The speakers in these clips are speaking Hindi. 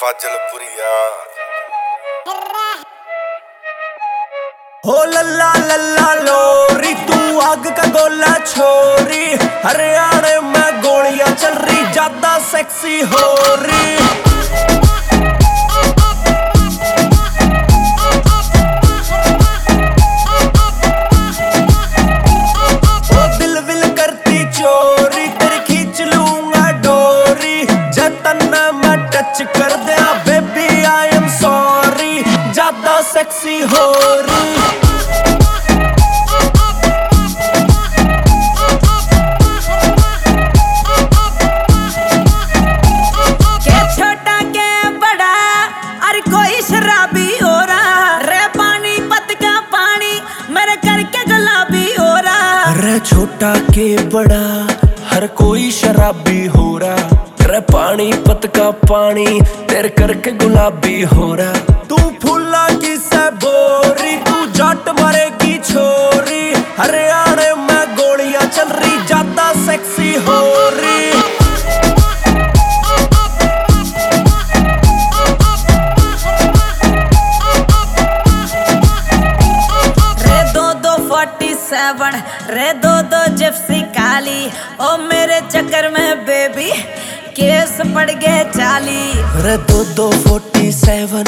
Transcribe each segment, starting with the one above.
फाजलपुरिया हो लल्ला लल्ला लोरी तू आग का गोला छोरी हरियाणे में गोलियाँ चल रही ज़्यादा सेक्सी हो रही रहा अरे छोटा के बड़ा हर कोई शराबी हो रहा रे पानी पत का पानी तेरे करके गुलाबी हो रहा तू फूला की से बोरी? तू जट मरेगी छोरी? हरियाणे में गोलियाँ चल रही ज़्यादा सेक्सी हो रही दो दो फोर्टी सेवन रे दो दो जिप्सी काली। ओ मेरे चक्कर में बेबी केस पड़ गए चाली। रे दो दो फोर्टी सेवन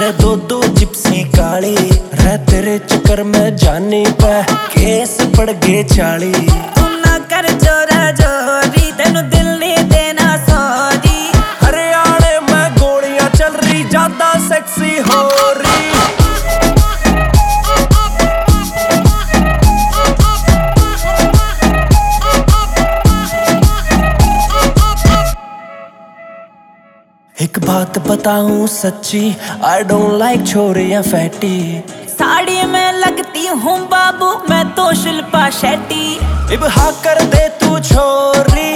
रे दो दो जिप्सी काली रे तेरे चक्कर में जाने पे केस पड़ गए चाली तू ना कर जोरा जोरी तेनु दिल नहीं देना सॉरी हरियाणे में गोलियाँ चल रही ज़्यादा सेक्सी हो रही एक बात बताऊँ सच्ची आई डोंट लाइक छोरियाँ फैटी। साड़ी में लगती हूँ बाबू मैं तो शिल्पा शेट्टी। इब हाँ कर दे तू छोरी।